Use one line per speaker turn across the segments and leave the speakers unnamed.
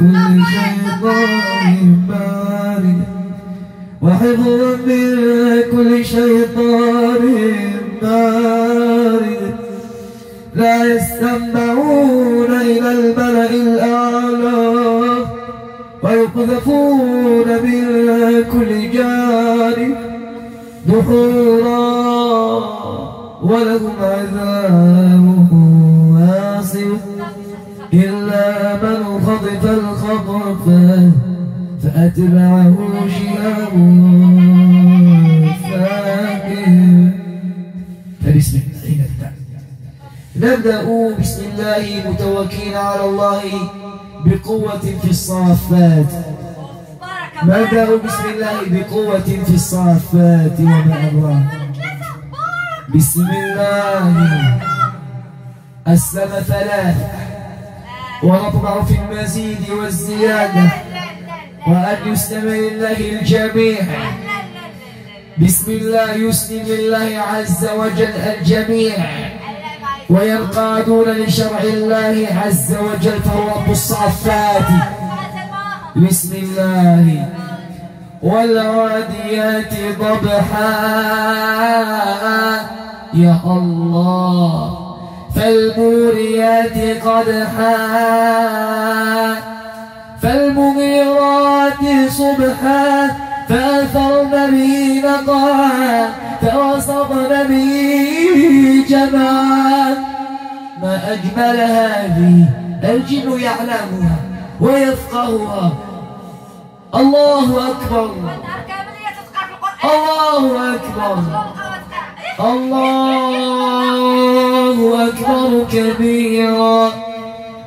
كل شيطان وحفظا من كل شيطان مارد لا يستمعون إلى الملأ الأعلى ويقذفون من كل جانب دحورا ولهم فأتبعه شهاب نبدأ بسم الله متوكلين على الله بقوة في الصافات. نبدأ بسم الله بقوة في الصافات وما أدراك بسم الله. أسلم ثلاثة. ونطمع في المزيد والزيادة. وأن يسلم لله الجميع. بسم الله يسلم لله عز وجل الجميع. وينقادون لشرع الله عز وجل فهو رب الصافات بسم الله. والعاديات ضبحا. يا الله. فالموريات قدحا. فالمغيرات صبحا فأثرن به نقعا فوسطن به جمعا ما أجمل هذه الجن يعلمها ويفقهها. الله أكبر. الله أكبر. الله أكبر كبيرا.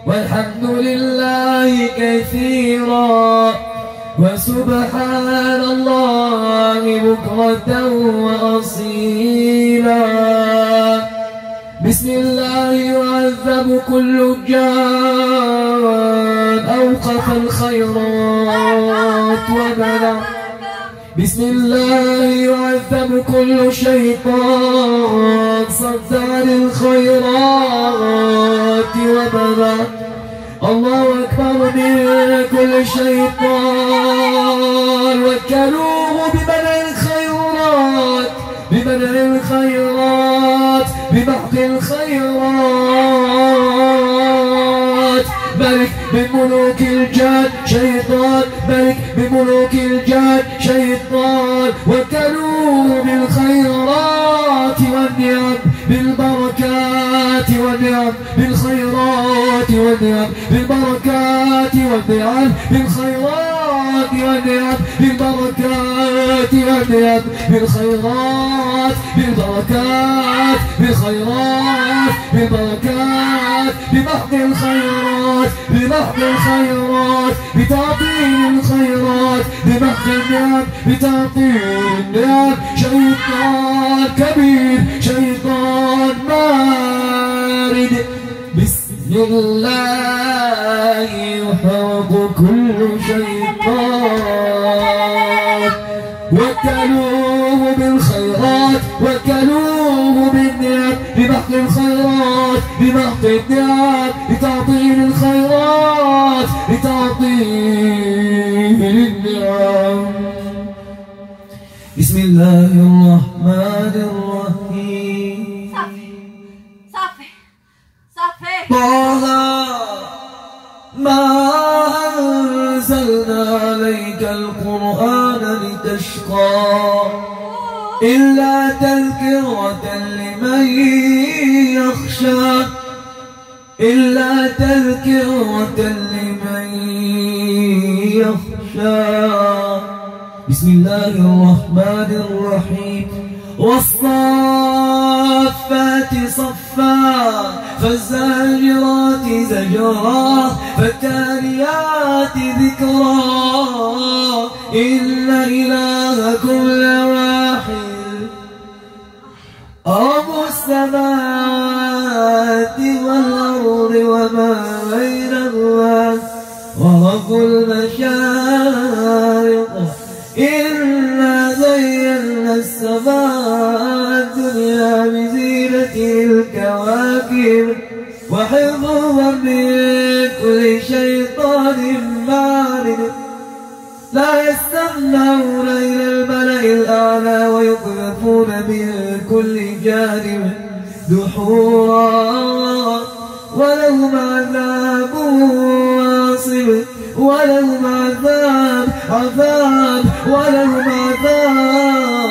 والحمد لله كثيرا. وسبحان الله بكرة وأصيلا. بسم الله يعذب كل جان أوقف الخيرات وبلغ. بسم الله يعذب كل شيطان صد عن الخيرات وبلغ. الله أكبر من كل شيطان. وكلوه بمنع الخيرات بمنع الخيرات بمحق الخيرات. ملك من ملوك الجان شيطان. ملك من ملوك الجان شيطان. وكلوه بالخيرات. بالبركات والنعم بالخيرات والنعم بالبركات والنعم بالخيرات والنعم بالبركات والنعم بالخيرات بالبركات بالخيرات بالبركات بمحض الخيرات بمحض الخيرات بتعطيل الخيرات بمحض النعم بتعطيل النعم شيطان كبير شيطان مارد. بسم الله يحب كل شيطان. وكلوه بالخيرات وكلوه بالنعم بمحق الخيرات بمحق النعم بتعطيل الخيرات بتعطيل النعم بسم الله الرحمن الرحيم.
صافي صافي
طه ما أنزلنا عليك القرآن لتشقى إلا تذكرة لمن يخشى. إلا تذكرة لمن يخشى. بسم الله الرحمن الرحيم. والصافات صفا فالزاجرات زجرا فالتاليات ذكرا. إن إلهكم لواحد. رب السماوات والأرض. وما بينهما ورب المشارق إنا زينا السماء الدنيا بزينة الكواكب وحفظا من كل شيطان مارد لا يستمعون إلى الملأ الأعلى ويقذفون من كل جانب دحورا ولهم عذاب واصب ولهم عذاب عذاب ولهم عذاب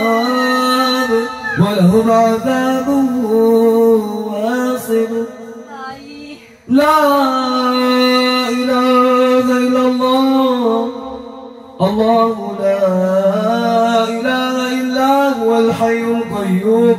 ولهم عذاب واصب. لا إله إلا الله الله لا إله إلا هو الحي القيوم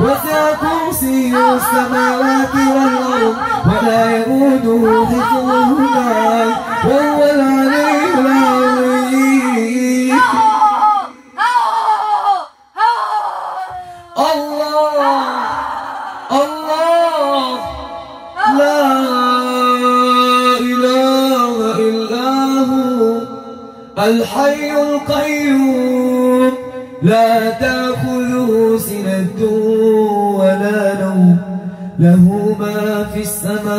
وسع كرسيه السماوات والأرض ولا يؤوده حفظهما وهو العلي العظيم. الله الله لا إله إلا هو الحي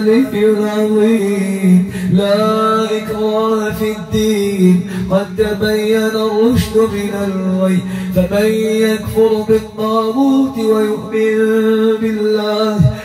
العلي العظيم لا إكراه في الدين. قد تبين الرشد من الغي فمن يكفر بالطاغوت ويؤمن بالله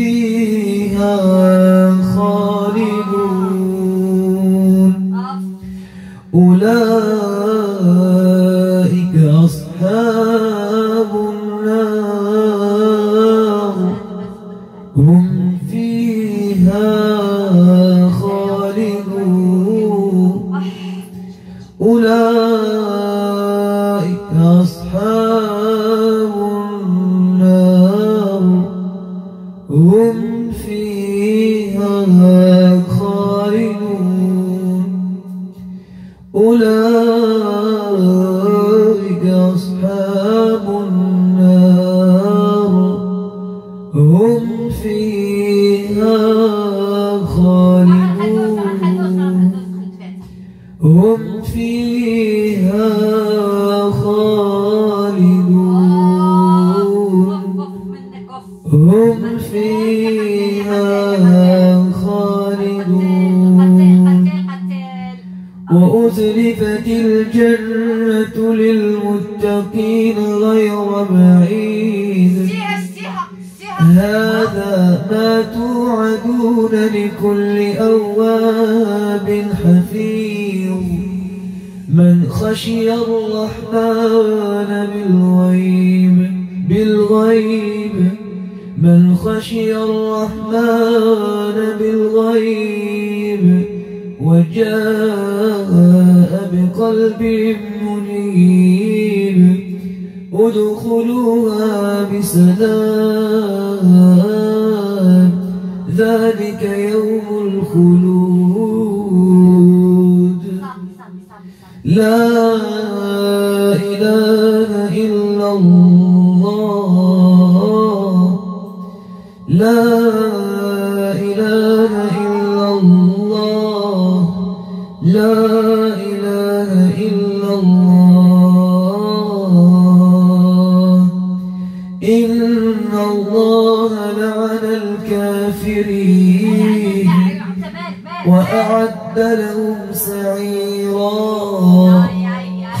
فيها خالدون. أولئك حفيظ من خشي الرحمن بالغيب بالغيب. من خشي الرحمن بالغيب وجاء بقلب منيب ادخلوها بسلام.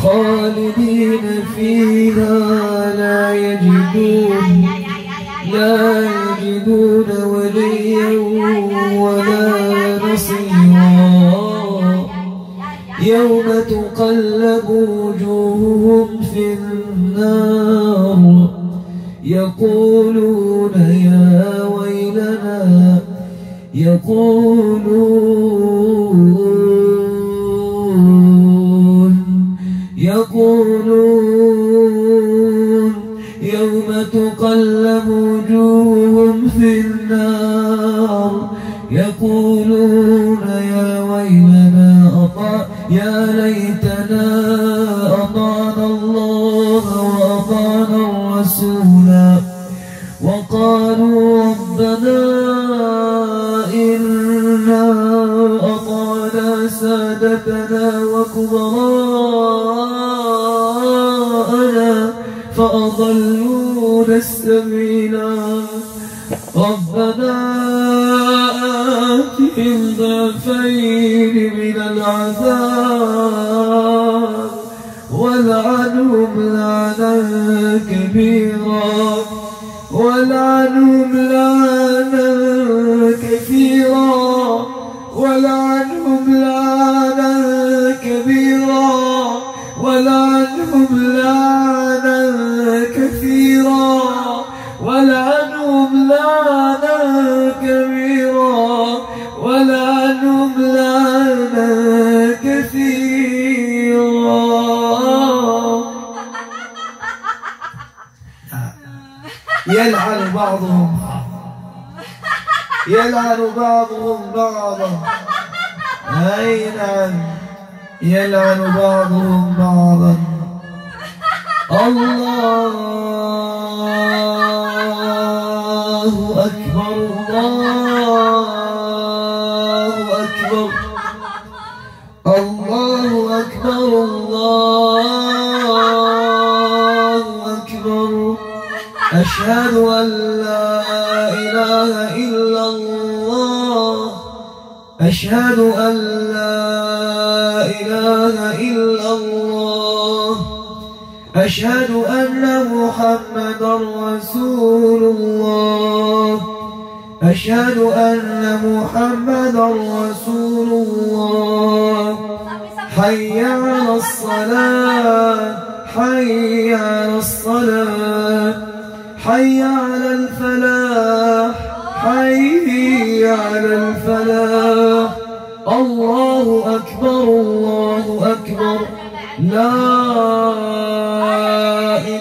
خالدين فيها لا يجدون لا يجدون وليا ولا نصيرا. يوم تقلب وجوههم في النار يقولون يا ويلنا يقولون يقولون يا ويلنا أطع يا ليتنا أطعنا الله وأطعنا الرسولا وقالوا ربنا إنا أطعنا سادتنا وكبراءنا فأضلونا السبيلا. ربنا آتهم ضعفين من العذاب والعنهم لعنا كبيرا والعنهم يلعن بعضهم. يلعن بعضهم بعضا. أي نعم يلعن بعضهم بعضا؟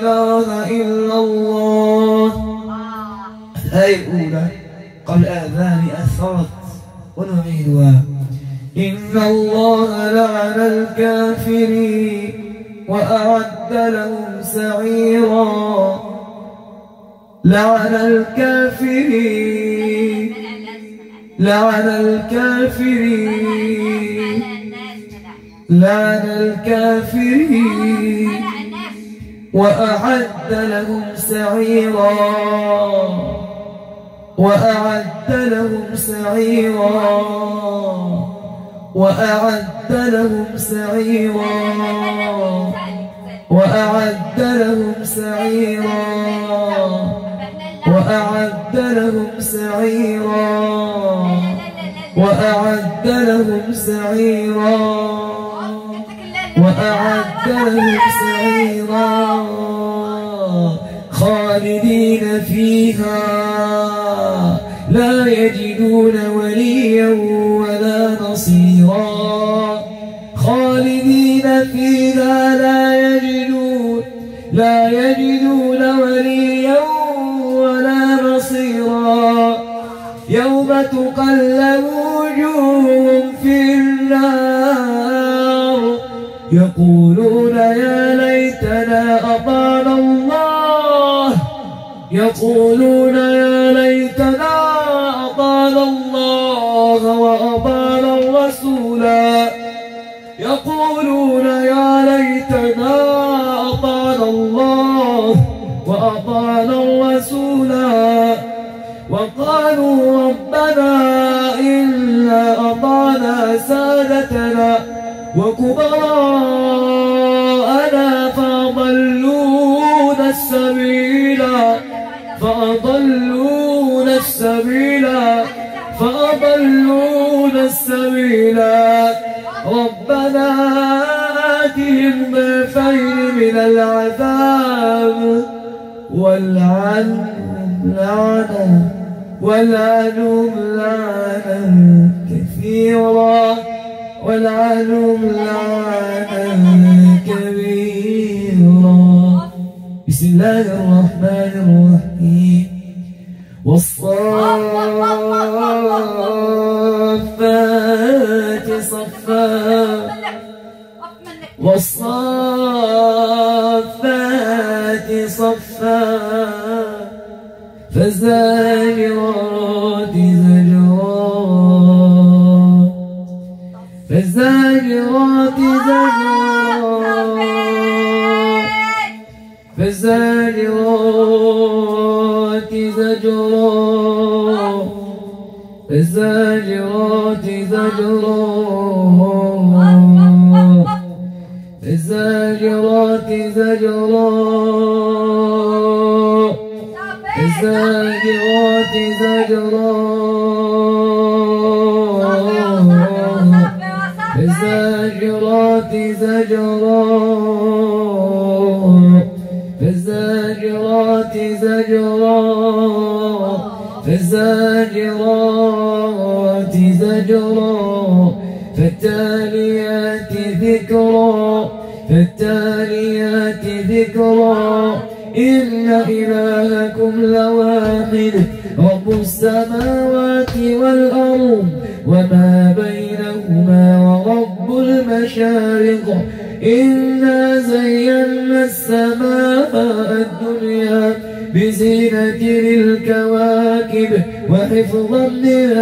إله إلا الله. الآية الأولى قبل آذان أثرت ونعيدها إن الله لعن الكافرين وأعد لهم سعيرا. لعن الكافرين. لعن الكافرين. لعن الكافرين. وأعد لهم سعيرا. وأعد لهم سعيرا. وأعد لهم سعيرا. وأعد لهم سعيرا. وأعد لهم سعيرا. وأعد لهم سعيرا. وأعد لهم سعيرا. خالدين فيها. لا يجدون وليا ولا نصيرا. خالدين فيها لا يجدون لا يجدون وليا ولا نصيرا. يوم تقلب يقولون يا ليتنا أطعنا الله وأطعنا الرسولا يقولون يا ليتنا أطعنا الله وأطعنا الرسولا وقالوا ربنا إنا أطعنا سادتنا وكبراءنا فأضلونا السبيلا فأضلونا السبيلا ربنا آتهم ضعفين من العذاب والعنهم لعنة والعنهم لعنة كثيرا والعنهم لعنة كبيرا بسم الله الرحمن الرحيم. والصافات صفا. والصافات صفا. فالزاجرات زجرا فالزاجرات زجرا فالزاجرات بالزاجرات زجرا بالزاجرات زجرا بالزاجرات زجرا بالزاجرات زجرا بالزاجرات زجرا بالزاجرات زجرا فالتاليات ذكرا فالتاليات ذكرا. إن إلهكم لواحد رب السماوات والأرض وما بينهما ورب المشارق. إنا زينا السماء الدنيا بزينة للكواكب. وحفظا من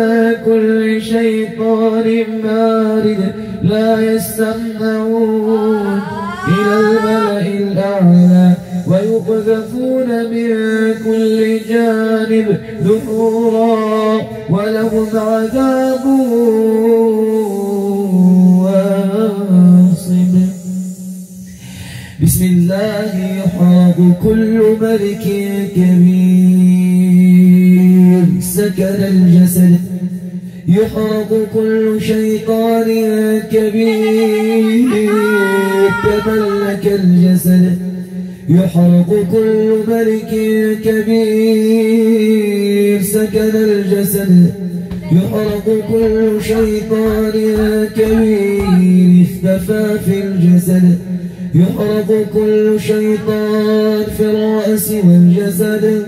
كل شيطان مارد لا يستمعون إلى الملأ الأعلى ويقذفون من كل جانب دحورا ولهم عذاب واصب. بسم الله يحرق كل ملك كبير. سكن الجسد. يحرق كل شيطان كبير. تملك الجسد. يحرق كل ملك كبير. سكن الجسد. يحرق كل شيطان كبير. اختفى في الجسد. يحرق كل شيطان. في الرأس والجسد.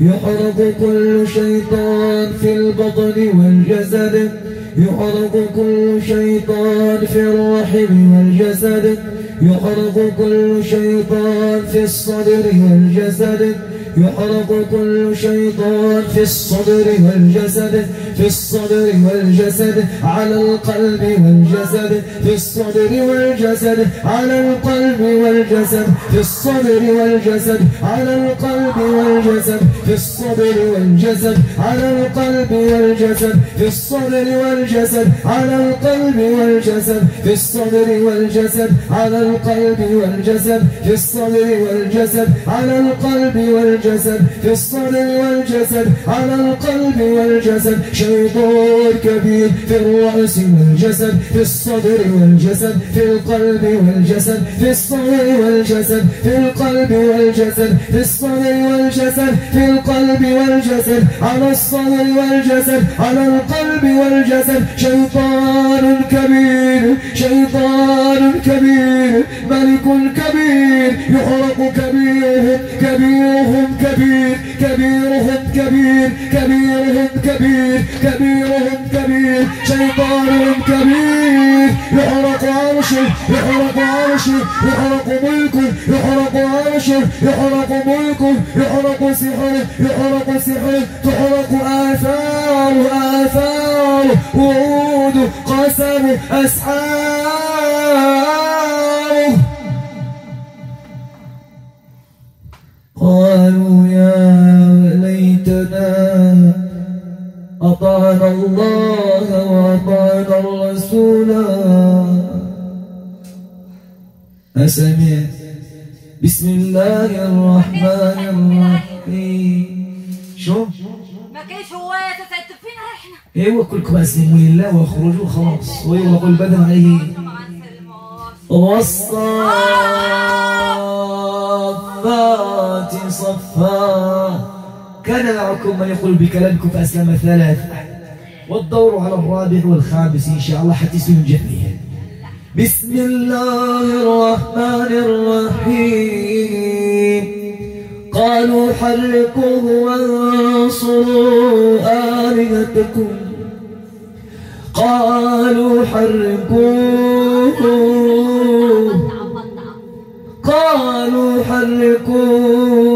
يحرق كل شيطان في البطن والجسد. يحرق كل شيطان في الرحم والجسد. يحرق كل شيطان في الصدر والجسد. يحرق كل شيطان في الصدر والجسد في الصدر والجسد على القلب والجسد في الصدر والجسد على القلب والجسد في الصدر والجسد على القلب والجسد في الصدر والجسد على القلب والجسد في الصدر والجسد على القلب والجسد في الصدر والجسد على القلب والجسد في الصدر والجسد على القلب والجسد. في الصدر والجسد على القلب والجسد. شيطان كبير في الرأس والجسد في الصدر والجسد في القلب والجسد في الصدر والجسد في القلب والجسد في الصدر والجسد في القلب والجسد على الصدر والجسد على القلب والجسد. شيطان كبير شيطان كبير ملك كبير يحرق كبيرهم كبير كبيرهم كبير كبيرهم كبير كبيرهم كبير. شيطان كبير. يحرق عرشه يحرق عرشه يحرق ملكه يحرق عرشه يحرق ملكه يحرق سحره يحرق سحره. تحرق آثار آثار وعود قسم أسحاره. أطعنا الله وأطعنا الرسول. أسمع. بسم الله الرحمن الرحيم. شوف
ما كاينش هواية تتعذب فينا إحنا
ايوا كلكم أسلموا لله وأخرجوا خلاص. ويغلق البدن عليه
مع السلامه
والصافات صفا كان معكم من يقول بكلامكم فأسلم ثلاثة. والدور على الرابع والخامس إن شاء الله حتسلم جميعا. بسم الله الرحمن الرحيم. قالوا حرقوه وانصروا آلهتكم. قالوا حرقوه. قالوا حرقوه.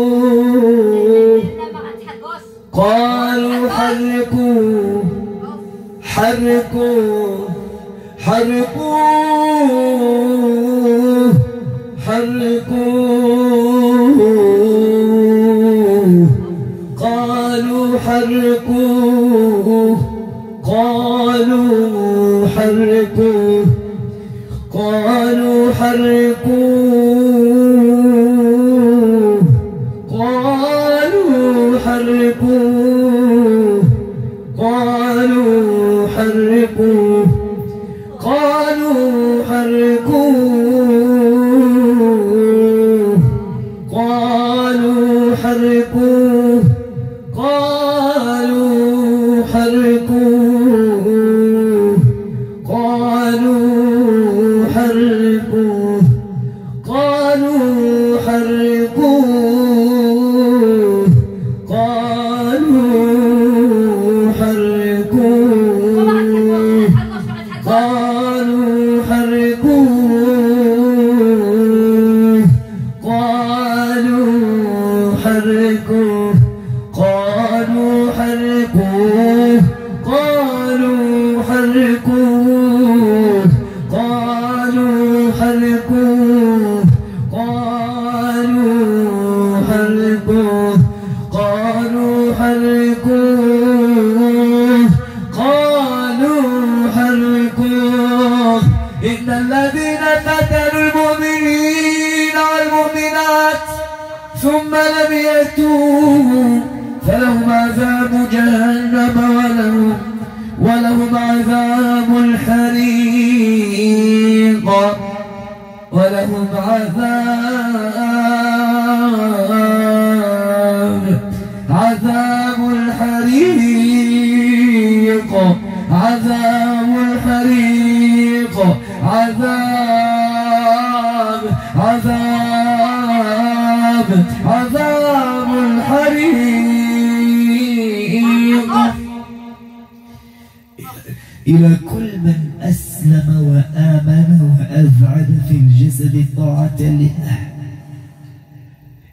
حركوا حركوا حركوا حركوا قالوا حركوا قالوا حركوا قالوا حركوا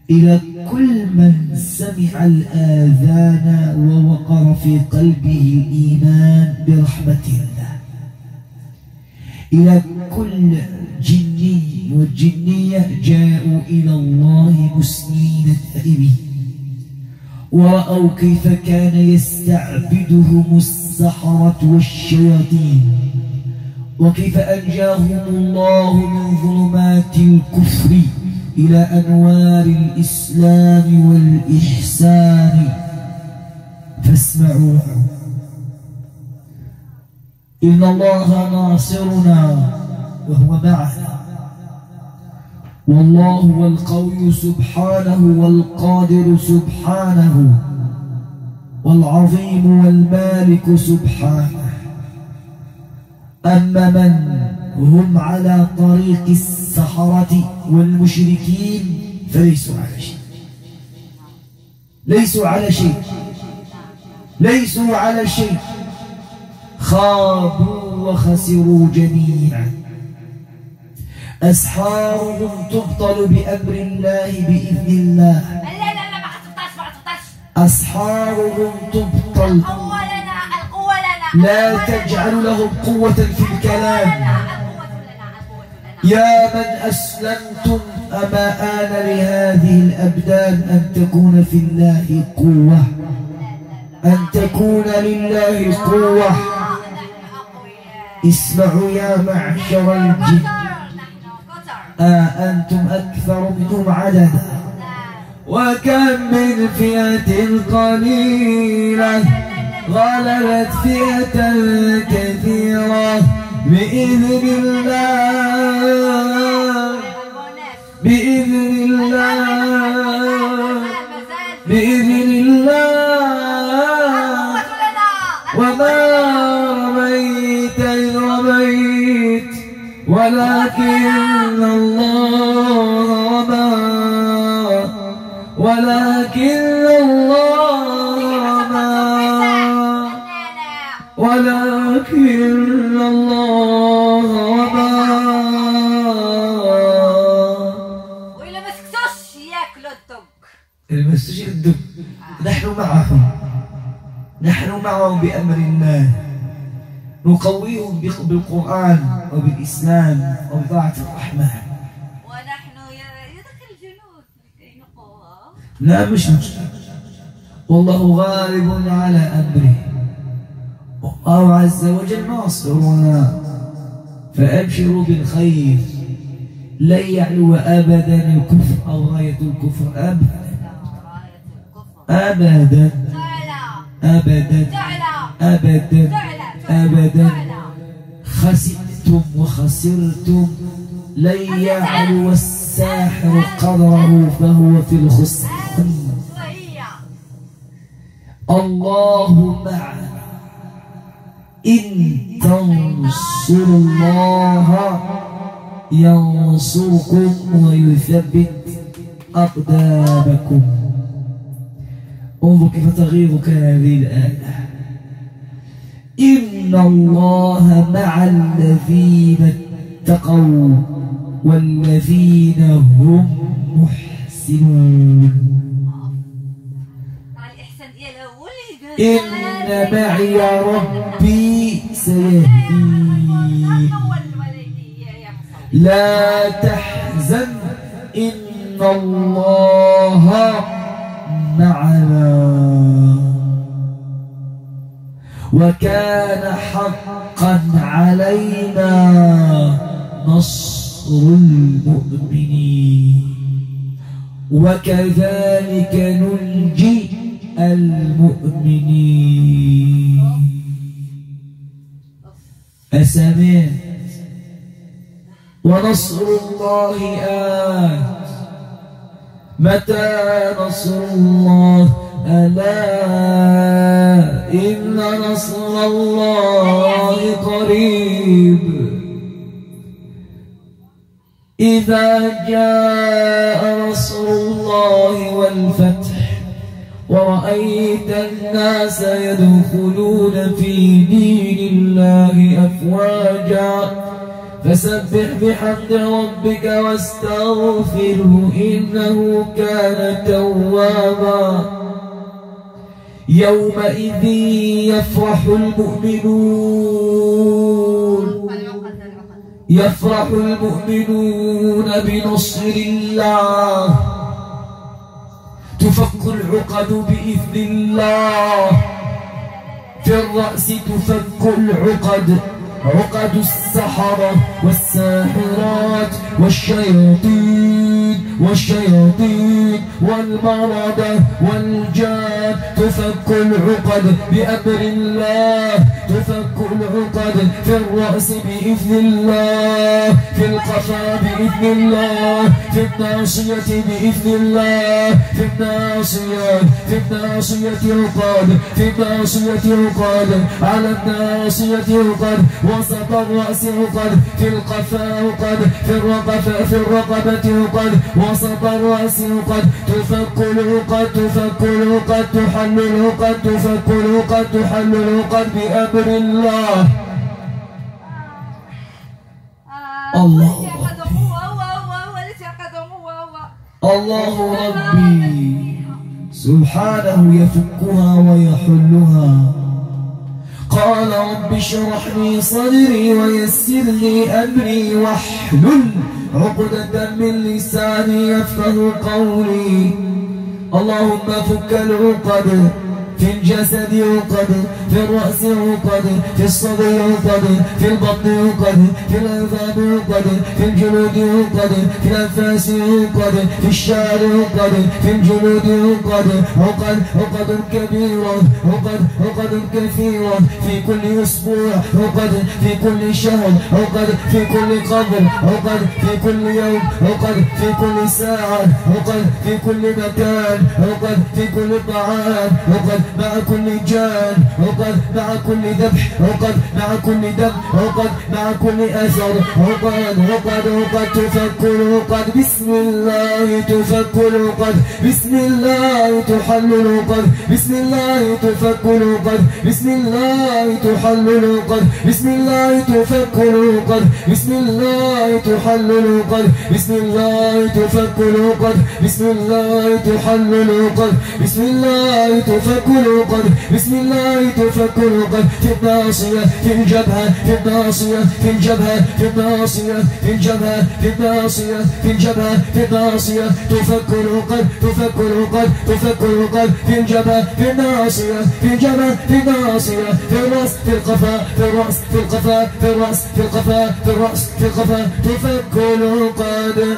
إلى كل من سمع الآذان ووقر في قلبه الإيمان برحمة الله. إلى كل جني وجنية جاءوا إلى الله مسلمين تائبين ورأوا كيف كان يستعبدهم السحرة والشياطين. وكيف أنجاهم الله من ظلمات الكفر. إلى أنوار الإسلام والإحسان. فاسمعوا. إن الله ناصرنا وهو معنا. والله هو القوي سبحانه والقادر سبحانه والعظيم والمالك سبحانه. أما من هم على طريق السحرة والمشركين فليسوا على شيء. ليسوا على شيء. ليسوا على شيء. خابوا وخسروا جميعا. أسحارهم تبطل بأمر الله بإذن الله.
لا لا لا ما غتبطاش ما غتبطاش
أسحارهم تبطل.
القوة لنا القوة لنا
لا. تجعل لهم قوة في الكلام
لنا القوة لنا القوة لنا
يا من أسلمتم أما آن لهذه الأبدان أن تكون في الله قوة؟ أن تكون لله قوة. اسمعوا يا معشر الجن.
قطر
آه أكثر منهم عددا. وكم من فئة قليلة غلبت فئة كثيرة. بإذن الله. بإذن الله بإذن الله وما رميت إذ رميت ولكن الله رمى ولكن نحن معهم نحن معهم بأمر الله. نقويهم بالقرآن وبالإسلام وبطاعة الرحمن
ونحن يدخل الجنود لكي نقوى.
لا مش مشكلة والله غالب على أمره. الله عز وجل ناصرنا فأبشروا بالخير. لن يعلو أبدا الكفر أو غاية الكفر أبدا. أبدا. أبدا. أبدا أبدا خسئتم وخسرتم. لن يعلو الساحر قدره فهو في الخسران. الله معنا. إن تنصروا الله ينصركم ويثبت أقدامكم. انظر كيف تغيظك هذه الآية إن الله مع الذين اتقوا والذين هم محسنون. إن معي ربي سيهدين. لا تحزن إن الله معنا. وكان حقا علينا نصر المؤمنين. وكذلك ننجي المؤمنين. أسمعت ونصر الله آت متى نصر الله؟ ألا إن نصر الله قريب. إذا جاء نصر الله والفتح ورأيت الناس يدخلون في دين الله أفواجا. فسبح بحمد ربك واستغفره إنه كان توابا. يومئذ يفرح المؤمنون. يفرح المؤمنون بنصر الله. تفك العقد بإذن الله. في الرأس تفك العقد. عقد السحرة والساحرات والشياطين والشياطين والمردة والجان تفك العقد بأمر الله. تفك العقد في الرأس بإذن الله. في القفا بإذن الله. في الناصية بإذن الله. في الناصية في الناصية عقد. في الناصية عقد. على الناصية عقد. وسط الرأس عقد في القفا عقد في الرقبة في الرقبة عقد وسط الرأس عقد تفك العقد تفك العقد تحل العقد تفك العقد تحل العقد بأمر الله. الله
هو هو
الله ربي. سبحانه يفكها ويحلها. قال رب اشرح لي صدري ويسر لي أمري واحلل عقدة من لساني يفقه قولي. اللهم فك العقد الجسد عقد في الرأس عقد في الصدر عقد في البطن عقد في الأنفاب عقد في الجلود عقد في الأنفاس عقد في الشعر عقد في الجلود عقد عقد عقد كبيرة عقد عقد كثيرة في كل أسبوع عقد في كل شهر عقد في كل قبر عقد في كل يوم عقد في كل ساعة عقد في كل مكان عقد في كل طعام عقد مع كل جان عقد مع كل ذبح عقد مع كل دم عقد مع كل أثر عقد عقد عقد تفك العقد بسم الله تفك العقد بسم الله تحل العقد بسم الله تفك العقد بسم الله تحل العقد بسم الله تفك العقد بسم الله تحل العقد بسم الله تفك العقد بسم الله تحل العقد بسم الله تفك العقد بسم الله تفك العقد في الناصية في الجبهة في الناصية في الجبهة في الناصية في الجبهة في الناصية في الجبهة في الناصية. تفك العقد تفك العقد تفك العقد في الجبهة في الناصية في الجبهة في الناصية. في الرأس في القفا في الرأس في القفا في الرأس في القفا في الرأس في القفا تفك العقد